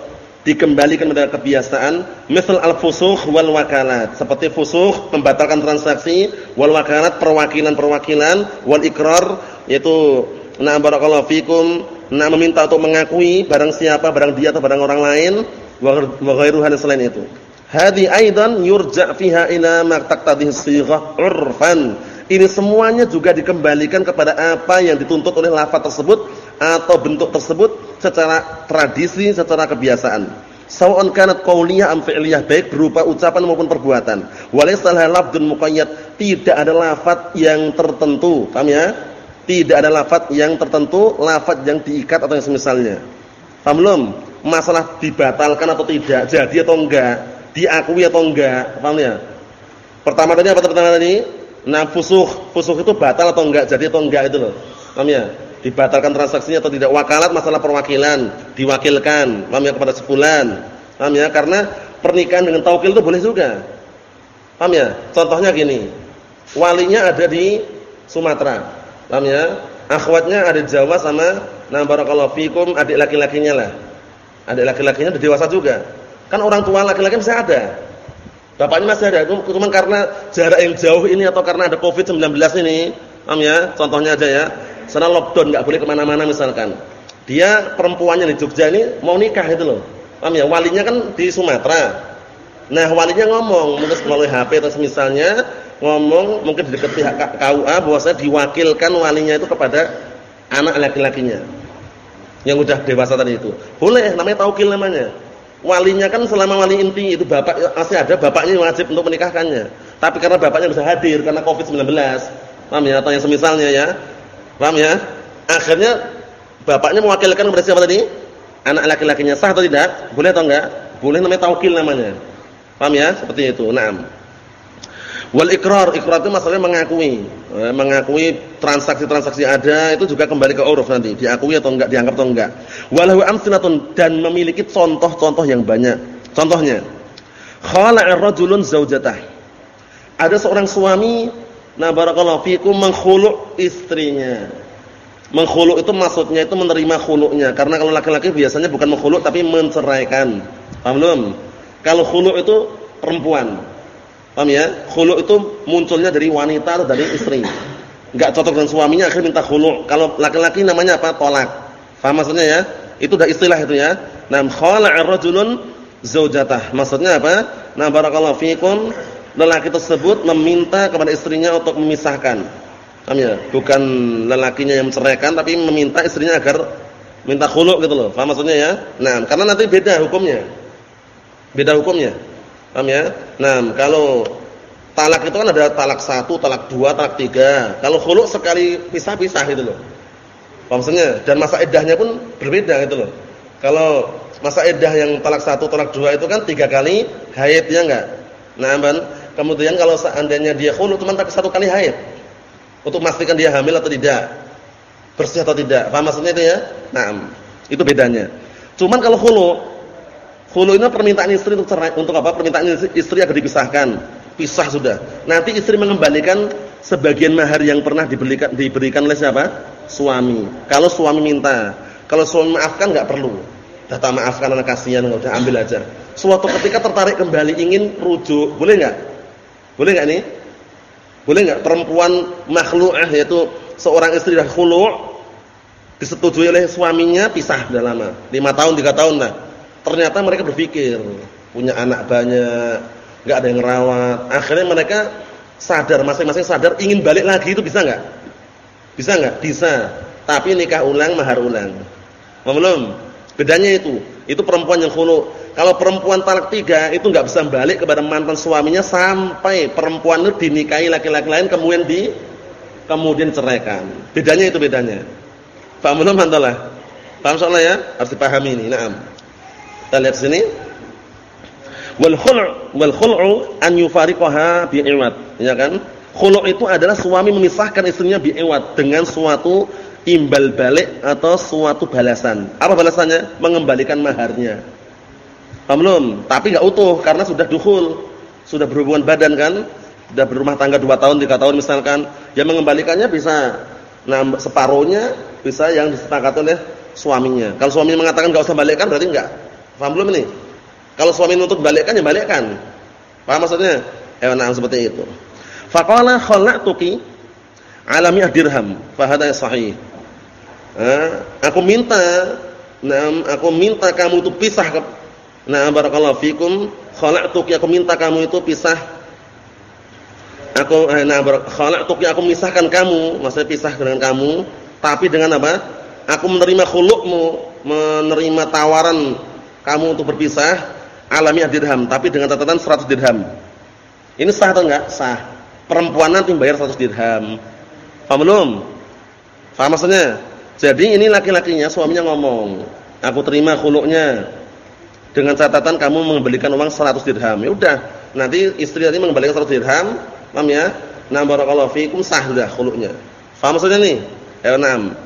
dikembalikan pada kebiasaan misal al-fusukh wal wakalat. Seperti fusukh membatalkan transaksi wal wakalat perwakilan-perwakilan wal ikrar yaitu na barakallahu fikum na meminta untuk mengakui barang siapa barang dia atau barang orang lain wa ghairuha selain itu. Hadi aidan yurja fiha ila ma sighah urfan. Ini semuanya juga dikembalikan kepada apa yang dituntut oleh lafaz tersebut atau bentuk tersebut secara tradisi, secara kebiasaan. Sawa'un kanat qauliyah am baik berupa ucapan maupun perbuatan. Walaysa lafdzun muqayyad, tidak ada lafaz yang tertentu. Paham ya? Tidak ada lafaz yang tertentu, lafaz yang diikat atau yang semisalnya. Paham belum? Masalah dibatalkan atau tidak, jadi atau enggak, diakui atau enggak. Paham ya? Pertama tadi apa pertama tadi? Nah, fusuh, fusuh itu batal atau enggak, jadi atau enggak itu loh. Paham ya? Dibatalkan transaksinya atau tidak. Wakalat masalah perwakilan. Diwakilkan. Paham ya kepada sebulan. Paham ya karena pernikahan dengan taukil itu boleh juga. Paham ya? Contohnya gini. Walinya ada di Sumatera. Paham ya? Akhwatnya ada di Jawa sama nah barakallahu fikum adik laki-lakinya lah. Adik laki-lakinya udah dewasa juga. Kan orang tua laki-laki masih ada. Bapaknya masih ada. Cuma karena jarak yang jauh ini atau karena ada covid-19 ini paham ya? Contohnya aja ya sana lockdown nggak boleh ke mana-mana misalkan. Dia perempuannya di Jogja ini mau nikah itu loh. Paham ya? Walinya kan di Sumatera. Nah walinya ngomong mungkin melalui HP atau misalnya ngomong mungkin di dekat pihak KUA bahwasanya diwakilkan walinya itu kepada anak laki-lakinya. Yang udah dewasa tadi itu. Boleh namanya taukil namanya. Walinya kan selama wali inti itu bapak masih ada bapaknya wajib untuk menikahkannya. Tapi karena bapaknya bisa hadir karena Covid-19 paham ya? Atau yang semisalnya ya Paham ya? Akhirnya bapaknya mewakilkan kepada siapa tadi? Anak laki-lakinya sah atau tidak? Boleh atau enggak? Boleh namanya taukil namanya. Paham ya? Seperti itu. Naam. Wal ikrar, ikrar itu masalahnya mengakui. Eh, mengakui transaksi-transaksi ada itu juga kembali ke uruf nanti, diakui atau enggak, dianggap atau enggak. Walahu amsinatun dan memiliki contoh-contoh yang banyak. Contohnya, khala'a rajulun zaujatah. Ada seorang suami Nah barakallahu fikum mengkhulu istrinya. Mengkhulu itu maksudnya itu menerima khulu'nya. Karena kalau laki-laki biasanya bukan mengkhulu tapi menceraikan. Paham belum? Kalau khulu itu perempuan. Paham ya? Khulu itu munculnya dari wanita atau dari istri. Enggak cocok dengan suaminya akhirnya minta khulu. Kalau laki-laki namanya apa? Tolak. Paham maksudnya ya? Itu udah istilah itu ya. Nam khala'a rajulun zaujatah. Maksudnya apa? Nah, barakallahu fikum, lelaki tersebut meminta kepada istrinya untuk memisahkan. Paham ya? Bukan lelakinya yang menceraikan tapi meminta istrinya agar minta khulu gitu loh. Paham maksudnya ya? Nah, karena nanti beda hukumnya. Beda hukumnya. Paham ya? Nah, kalau talak itu kan ada talak satu, talak dua, talak tiga. Kalau khulu sekali pisah-pisah gitu loh. Paham maksudnya? Dan masa iddahnya pun berbeda gitu loh. Kalau masa iddah yang talak satu, talak dua itu kan tiga kali haid ya enggak? Nah. Kemudian kalau seandainya dia khulu cuma pakai satu kali haid. Untuk memastikan dia hamil atau tidak. Bersih atau tidak. Paham maksudnya itu ya? Nah, itu bedanya. Cuman kalau khulu Khulu ini permintaan istri untuk cerai, untuk apa? Permintaan istri agar dipisahkan. Pisah sudah. Nanti istri mengembalikan sebagian mahar yang pernah diberikan diberikan oleh siapa? Suami. Kalau suami minta, kalau suami maafkan enggak perlu. Data maafkan anak kasihan usah ambil aja. Suatu ketika tertarik kembali ingin rujuk, boleh enggak? Boleh enggak nih? Boleh enggak perempuan makhlu'ah yaitu seorang istri dah khulu' disetujui oleh suaminya pisah sudah lama, 5 tahun, 3 tahun lah Ternyata mereka berpikir punya anak banyak, nggak ada yang rawat. Akhirnya mereka sadar masing-masing sadar ingin balik lagi itu bisa nggak? Bisa nggak? Bisa. Tapi nikah ulang, mahar ulang. Belum. Bedanya itu. Itu perempuan yang khulu. Kalau perempuan talak tiga itu nggak bisa balik kepada mantan suaminya sampai perempuan itu dinikahi laki-laki lain kemudian di kemudian ceraikan. Bedanya itu bedanya. Paham belum mantalah? Paham soalnya ya? Harus dipahami ini. Naam. Kita lihat sini. Wal khul' wal khul'u an yufariqaha bi'iwad, ya kan? Khulu' itu adalah suami memisahkan istrinya bi'iwad dengan suatu imbal balik atau suatu balasan. Apa balasannya? Mengembalikan maharnya. Paham belum? Tapi enggak utuh karena sudah dukhul, sudah berhubungan badan kan? Sudah berumah tangga 2 tahun, 3 tahun misalkan. Yang mengembalikannya bisa nah separuhnya bisa yang disepakati oleh suaminya. Kalau suaminya mengatakan enggak usah balikkan berarti enggak. Paham belum ini? Kalau suami nuntut balikkan ya balikkan. Paham maksudnya? Eh nah seperti itu. Faqala khala'tuki ala mi'ah dirham, fa hadha sahih. Aku minta Nah, aku minta kamu itu pisah ke Nah, barakallahu fikum, khala'tuki aku minta kamu itu pisah Aku eh, nah khala'tuki aku misahkan kamu, maksudnya pisah dengan kamu, tapi dengan apa? Aku menerima khuluqmu, menerima tawaran kamu untuk berpisah alamiah dirham, tapi dengan catatan 100 dirham. Ini sah atau enggak? Sah. Perempuan nanti bayar 100 dirham. Paham belum? Paham maksudnya? Jadi ini laki-lakinya suaminya ngomong, "Aku terima khuluknya dengan catatan kamu mengembalikan uang 100 dirham." Ya udah, nanti istri nanti mengembalikan 100 dirham, paham ya? Nah, barakallahu fikum sah sudah khuluknya. Paham maksudnya nih? Ya, enam.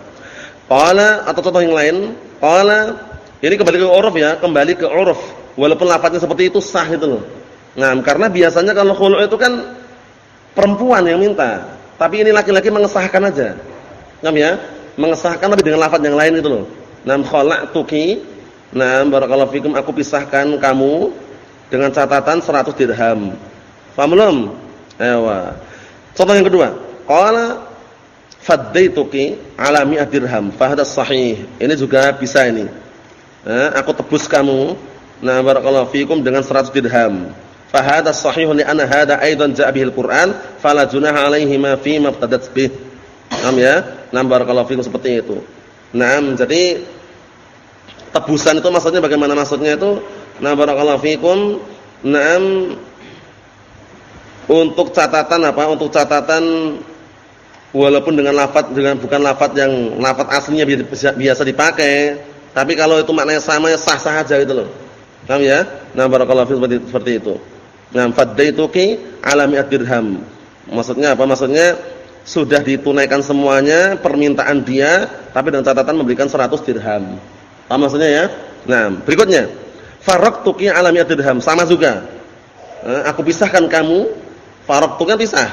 Qala atau contoh yang lain, qala ini kembali ke uruf ya, kembali ke uruf. Walaupun lafadznya seperti itu sah itu loh. Nah, karena biasanya kalau khulu itu kan perempuan yang minta, tapi ini laki-laki mengesahkan aja. Ngam ya? Mengesahkan tapi dengan lafaz yang lain itu loh. Nam khalaqtuki, nam barakallahu fikum aku pisahkan kamu dengan catatan 100 dirham. Paham belum? Ewa. Contoh yang kedua, qala faddaituki ala mi'ah dirham, fa sahih. Ini juga bisa ini eh, aku tebus kamu nah barakallahu fikum dengan 100 dirham fa hadha sahih li anna hadha aidan ja'a bihil Qur'an fala junaha alaihi ma fi mabtadat bih Naam ya nah barakallahu fikum seperti itu Naam jadi tebusan itu maksudnya bagaimana maksudnya itu nah barakallahu fikum naam untuk catatan apa untuk catatan walaupun dengan lafaz dengan bukan lafaz yang lafaz aslinya biasa dipakai tapi kalau itu maknanya sama ya sah-sah aja gitu loh. Paham ya? Nah, barakallahu fi seperti, seperti itu. Nah, faddaituki ala mi'at dirham. Maksudnya apa? Maksudnya sudah ditunaikan semuanya permintaan dia tapi dengan catatan memberikan 100 dirham. Paham maksudnya ya? Nah, berikutnya. Faraqtuki ala mi'at dirham. Sama juga. Eh, aku pisahkan kamu. Faraqtu kan pisah.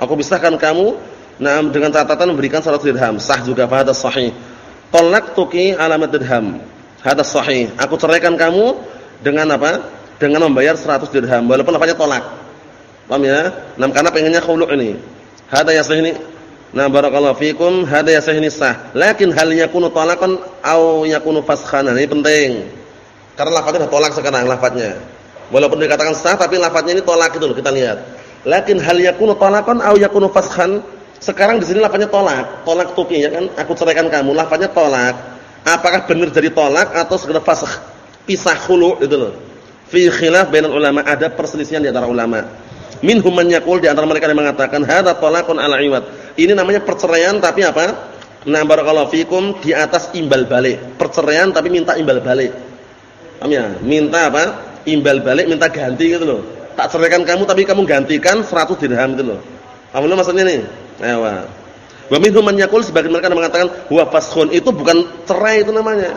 Aku pisahkan kamu nah dengan catatan memberikan 100 dirham. Sah juga pada sahih. Talaqtuki alamat dirham. Hadis sahih. Aku ceraikan kamu dengan apa? Dengan membayar 100 dirham walaupun lafaznya tolak. Paham ya? Nah, karena pengennya khulu ini. Hada yasih ini. Nah, barakallahu fikum, hada yasih ini sah. Lakin hal yakunu talaqan au yakunu faskhan. Ini penting. Karena lafadznya sudah tolak sekarang lafadznya. Walaupun dikatakan sah tapi lafadznya ini tolak itu loh, kita lihat. Lakin hal yakunu talaqan au yakunu faskhan. Sekarang di sini lafadznya tolak, tolak tuki ya kan? Aku ceraikan kamu, lafadznya tolak. Apakah benar jadi tolak atau sekedar fasakh? Pisah khulu itu loh. Fi khilaf bainal ulama, ada perselisihan di antara ulama. Minhum man yaqul di antara mereka yang mengatakan hadza talaqun ala iwad. Ini namanya perceraian tapi apa? Nah barakallahu fikum di atas imbal balik. Perceraian tapi minta imbal balik. Paham ya? Minta apa? Imbal balik, minta ganti gitu loh. Tak ceraikan kamu tapi kamu gantikan 100 dirham gitu loh. Apa maksudnya nih? Ayo. Wa minhum man yaqul sebagian mereka yang mengatakan huwa faskhun. Itu bukan cerai itu namanya.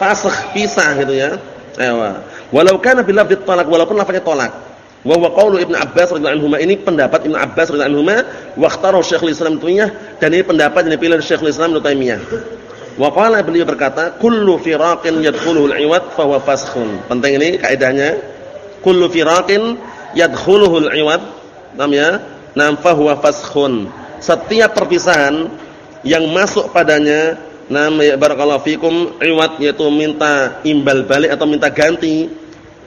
Fasakh pisah gitu ya. Ayo. Walau kana bil lafdh talak walaupun lafaznya tolak. Wa huwa qaulu Ibnu Abbas radhiyallahu anhu ini pendapat Ibnu Abbas radhiyallahu anhu wa ikhtarahu Syekhul Islam Taimiyah dan ini pendapat yang dipilih Syekhul Islam Taimiyah. Wa qala beliau berkata, kullu firaqin yadkhuluhu al-iwad fa huwa faskhun. Penting ini kaidahnya. Kullu firaqin yadkhuluhu al-iwad, paham ya? Nam fa huwa faskhun. Setiap perpisahan yang masuk padanya ya barakallahu fikum iwad yaitu minta imbal balik atau minta ganti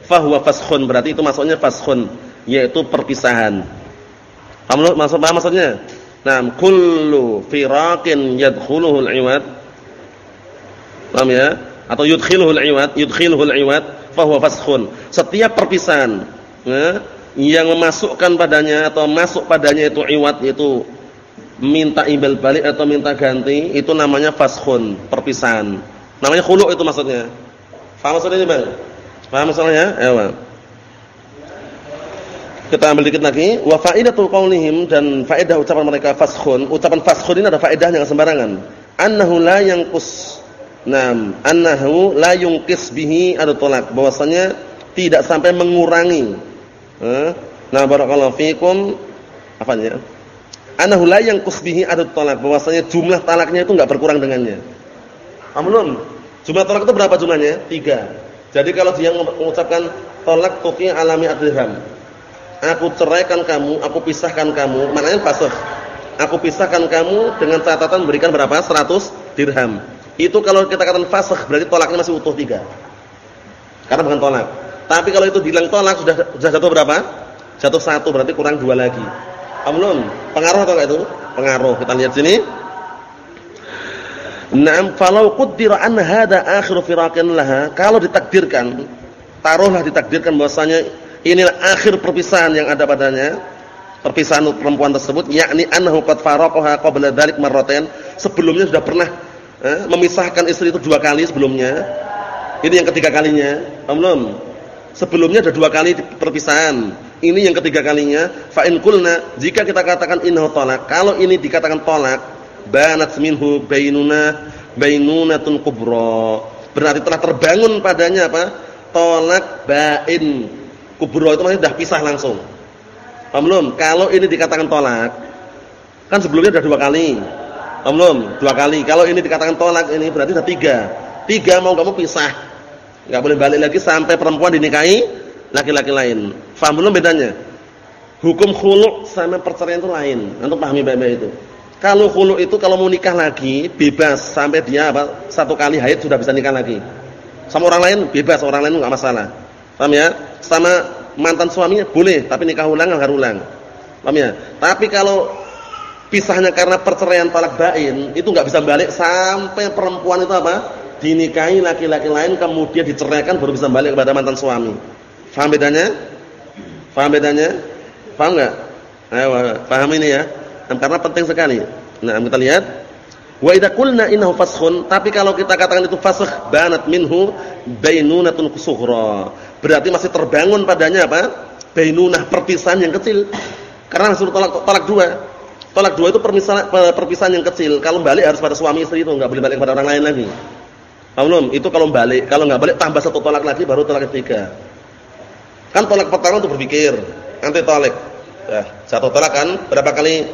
fahuwa faskhun berarti itu maksudnya faskhun yaitu perpisahan. Paham maksud paham maksudnya? Naam kullu firaqin yadkhuluhu al-iwad. Paham ya? Atau yudkhiluhu al-iwad, yudkhiluhu al-iwad fahuwa faskhun. Setiap perpisahan ya, yang memasukkan padanya atau masuk padanya itu iwad yaitu minta imbal balik atau minta ganti itu namanya faskhun, perpisahan. Namanya khulu itu maksudnya. Paham maksudnya ini, Bang? Paham masalahnya? Ewa. Kita ambil dikit lagi. Wa faidatu qaulihim dan faedah ucapan mereka faskhun. Ucapan faskhun ini ada faedahnya enggak sembarangan. Annahu la yanqus. Naam, annahu la yunqis bihi ada tolak. Bahwasanya tidak sampai mengurangi. Nah, barakallahu. Apa Annahu la yanqus bihi ada tolak. Bahwasanya jumlah talaknya itu enggak berkurang dengannya. Paham Jumlah talak itu berapa jumlahnya? Tiga. Jadi kalau dia mengucapkan tolak tuki alami adham. Aku ceraikan kamu, aku pisahkan kamu, maknanya fasakh. Aku pisahkan kamu dengan catatan berikan berapa? 100 dirham. Itu kalau kita katakan fasakh berarti tolaknya masih utuh tiga. Karena bukan tolak. Tapi kalau itu bilang tolak sudah sudah jatuh berapa? Jatuh satu berarti kurang dua lagi. Amlum, pengaruh atau enggak itu? Pengaruh. Kita lihat sini. Naam falau qaddira an hada akhir firaqin laha, kalau ditakdirkan, taruhlah ditakdirkan bahwasanya inilah akhir perpisahan yang ada padanya, perpisahan perempuan tersebut, yakni annahu qad faraqaha qabla dzalik marratain, sebelumnya sudah pernah eh, memisahkan istri itu dua kali sebelumnya. Ini yang ketiga kalinya, belum? Sebelumnya ada dua kali perpisahan. Ini yang ketiga kalinya. Fa in jika kita katakan innahu talak, kalau ini dikatakan tolak, banat minhu bainuna bainunatun kubra. Berarti telah terbangun padanya apa? Tolak bain. Kubra itu maksudnya sudah pisah langsung. Paham belum? Kalau ini dikatakan tolak, kan sebelumnya sudah dua kali. Paham belum? Dua kali. Kalau ini dikatakan tolak ini berarti sudah tiga. Tiga mau kamu pisah. Enggak boleh balik lagi sampai perempuan dinikahi laki-laki lain. Paham belum bedanya? Hukum khulu sama perceraian itu lain. Untuk pahami baik-baik itu. Kalau khulu itu kalau mau nikah lagi bebas sampai dia apa satu kali haid sudah bisa nikah lagi. Sama orang lain bebas, orang lain enggak masalah. Paham ya? Sama mantan suaminya boleh, tapi nikah ulang enggak ulang. Paham ya? Tapi kalau pisahnya karena perceraian talak bain, itu enggak bisa balik sampai perempuan itu apa? dinikahi laki-laki lain kemudian diceraikan baru bisa balik kepada mantan suami. Paham bedanya? Paham bedanya? Paham enggak? Ayo, paham ini ya? karena penting sekali. Nah, kita lihat wa idza qulna innahu tapi kalau kita katakan itu fasakh banat minhu bainunatun sughra. Berarti masih terbangun padanya apa? Bainunah perpisahan yang kecil. Karena suruh tolak tolak dua. Tolak dua itu perpisahan perpisahan yang kecil. Kalau balik harus pada suami istri itu, enggak boleh balik kepada orang lain lagi. Paham Itu kalau balik, kalau enggak balik tambah satu tolak lagi baru tolak ketiga. Kan tolak pertama untuk berpikir, nanti tolak. Ya, satu tolak kan berapa kali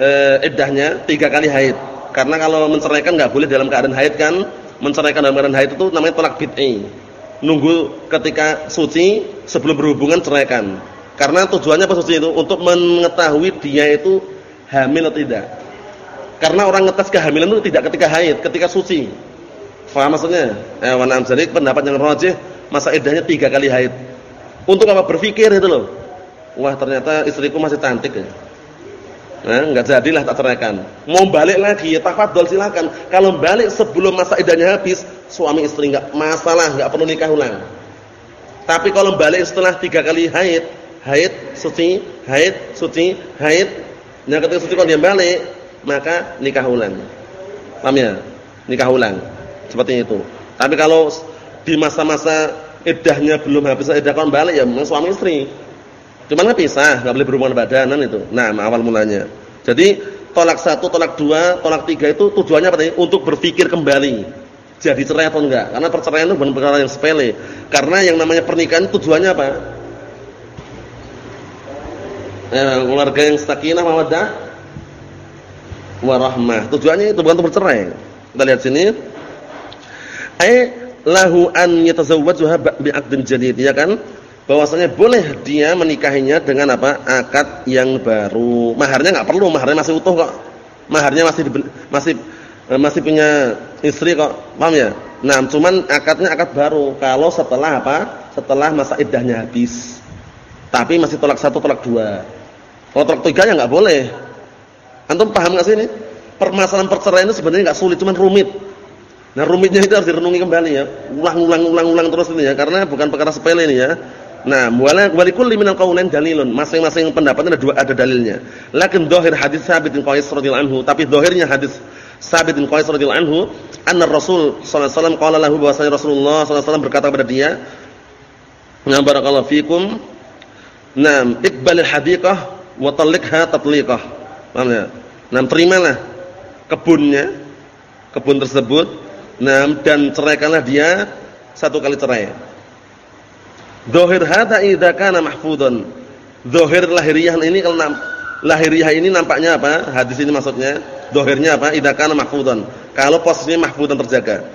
eh, iddahnya tiga kali haid. Karena kalau menceraikan nggak boleh dalam keadaan haid kan, menceraikan dalam keadaan haid itu namanya tolak bid'i. Nunggu ketika suci sebelum berhubungan ceraikan. Karena tujuannya apa itu? Untuk mengetahui dia itu hamil atau tidak. Karena orang ngetes kehamilan itu tidak ketika haid, ketika suci. Faham maksudnya? Eh, wanam jadi pendapat yang rajih masa idahnya tiga kali haid. Untuk apa berpikir itu loh. Wah, ternyata istriku masih cantik ya. Nah, enggak jadilah tak ceraikan. Mau balik lagi ya tafadhol silakan. Kalau balik sebelum masa idahnya habis, suami istri enggak masalah, enggak perlu nikah ulang. Tapi kalau balik setelah tiga kali haid, haid, suci, haid, suci, haid, nah ketika suci kalau dia balik, maka nikah ulang. Paham ya? Nikah ulang. Seperti itu. Tapi kalau di masa-masa iddahnya belum habis iddah kalau balik ya memang suami istri. Cuman enggak pisah, enggak boleh berhubungan badanan itu. Nah, awal mulanya. Jadi tolak satu, tolak dua, tolak tiga itu tujuannya apa tadi? Untuk berpikir kembali. Jadi cerai atau enggak? Karena perceraian itu bukan perkara yang sepele. Karena yang namanya pernikahan tujuannya apa? Eh, keluarga yang sakinah mawaddah warahmah. Tujuannya itu bukan untuk bercerai. Kita lihat sini. Ai lahu an yatazawwajuha bi'aqdin jadid, ya kan? Bahwasanya boleh dia menikahinya dengan apa? Akad yang baru. Maharnya enggak perlu, maharnya masih utuh kok. Maharnya masih masih eh, masih punya istri kok. Paham ya? Nah, cuman akadnya akad baru kalau setelah apa? Setelah masa iddahnya habis. Tapi masih tolak satu, tolak dua. Kalau tolak tiga ya enggak boleh. Antum paham enggak sih ini? Permasalahan perceraian itu sebenarnya enggak sulit, cuman rumit. Nah, rumitnya itu harus direnungi kembali ya. Ulang-ulang-ulang-ulang terus ini ya, karena bukan perkara sepele ini ya. Nah, wala walikulli minal qaulain dalilun. Masing-masing pendapatnya ada dua ada dalilnya. Lakin dhahir hadis Sabit bin Qais radhiyallahu anhu, tapi dhahirnya hadis Sabit bin Qais radhiyallahu anhu, anna Rasul sallallahu alaihi wasallam qala lahu bahwasanya Rasulullah sallallahu alaihi berkata kepada dia, "Ya barakallahu fikum, nam iqbalil hadiqah wa talliqha tatliqah." Paham ya? Nam terimalah kebunnya, kebun tersebut, nam dan ceraikanlah dia satu kali cerai. Dohir hada idza kana mahfudun. Dohir lahiriah ini kalau lahiriah ini nampaknya apa? Hadis ini maksudnya dohirnya apa? Idza kana mahfudun. Kalau posisinya mahfudun terjaga.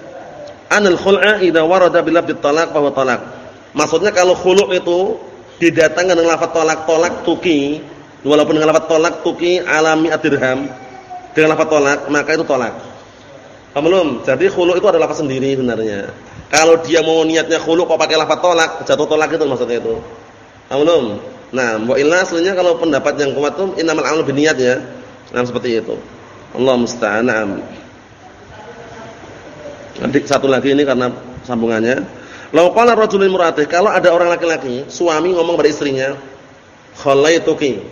Anil khul'a idza warada bil lafdh talaq fa huwa. Maksudnya kalau khulu' itu didatangkan dengan lafaz talak tolak tuki walaupun dengan lafaz tolak tuki alami adirham dengan lafaz tolak maka itu tolak. Paham belum? Jadi khulu' itu adalah lafaz sendiri sebenarnya. Kalau dia mau niatnya khulu kok pakai lafaz tolak, jatuh tolak itu maksudnya itu. Paham Nah, wa illa aslinya kalau pendapat yang kuat itu innamal a'malu binniyat ya. Nah, seperti itu. Allah musta'an. Nanti satu lagi ini karena sambungannya. Lau qala rajulun muratih, kalau ada orang laki-laki, suami ngomong pada istrinya, "Khalaituki."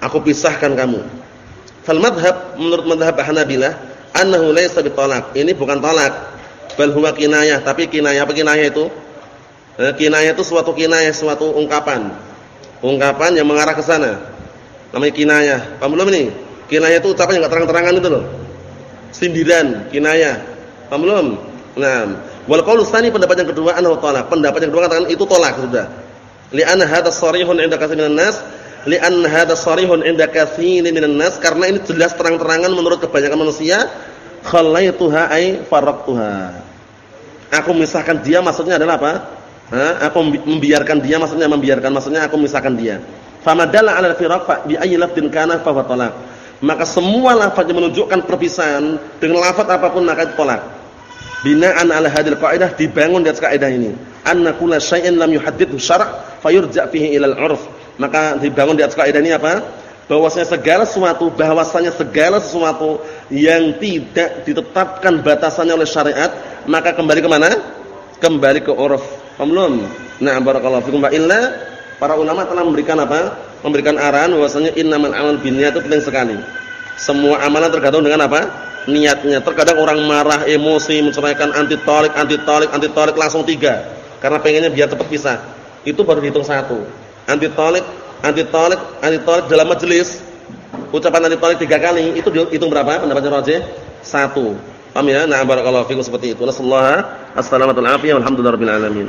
Aku pisahkan kamu. Fal madhab menurut madhab Hanabilah, annahu laysa bitolak. Ini bukan tolak bal huwa kinayah, tapi kinayah apa kinayah itu? Eh, kinayah itu suatu kinayah, suatu ungkapan. Ungkapan yang mengarah ke sana. Namanya kinayah. Paham belum ini? Kinayah itu ucapan yang enggak terang-terangan itu loh. Sindiran, kinayah. Paham belum? Nah, wal qaulu pendapat yang kedua annahu tolak. Pendapat yang kedua katakan itu tolak sudah. Li'anna hadha sharihun 'inda minan nas, li'anna hadha sharihun 'inda katsirin minan nas karena ini jelas terang-terangan menurut kebanyakan manusia khalaituha ay faraqtuha. Aku misahkan dia maksudnya adalah apa? Ha? Aku membiarkan dia maksudnya membiarkan maksudnya aku misahkan dia. Famadalla 'ala al-firaq fa bi ayyi lafdin kana fa talaq. Maka semua lafaz yang menunjukkan perpisahan dengan lafaz apa pun maka itu tolak. Bina'an 'ala hadil qaidah dibangun di atas kaidah ini. Anna kulla syai'in lam yuhaddithu syara' fayurja' fihi ila al-'urf. Maka dibangun di atas kaidah ini apa? bahwasanya segala sesuatu bahwasanya segala sesuatu yang tidak ditetapkan batasannya oleh syariat maka kembali ke mana? Kembali ke uruf. Paham Nah, barakallahu fikum illa para ulama telah memberikan apa? Memberikan arahan bahwasanya innamal amal binniyat itu penting sekali. Semua amalan tergantung dengan apa? Niatnya. Terkadang orang marah, emosi, menceraikan anti tolik, anti tolik, anti tolik langsung tiga. Karena pengennya biar cepat pisah. Itu baru dihitung satu. Anti tolik anti talik, anti talik dalam majelis ucapan anti talik tiga kali itu hitung berapa pendapatnya rajih? Satu. Paham ya? Nah, barakallahu fikum seperti itu. Nasallahu wasallam. Alhamdulillahirabbil alamin.